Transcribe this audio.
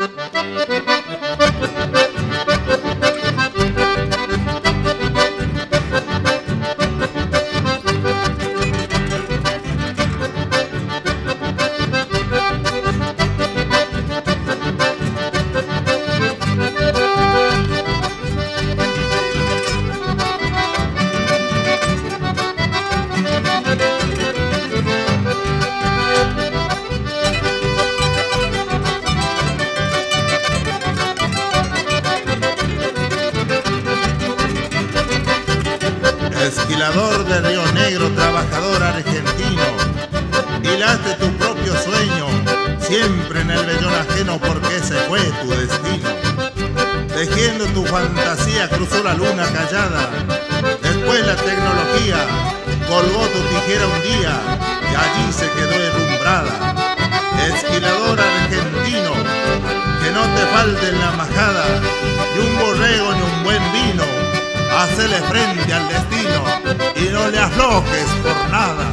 Música Esquilador de Río Negro, trabajador argentino, hilaste tu propio sueño, siempre en el vellón ajeno porque ese fue tu destino. Tejiendo tu fantasía cruzó la luna callada, después la tecnología colgó tu tijera un día y allí se quedó herrumbrada. Esquilador argentino, que no te falte la majada, ni un borrego ni un buen vino, hacele frente al destino aflojes por nada.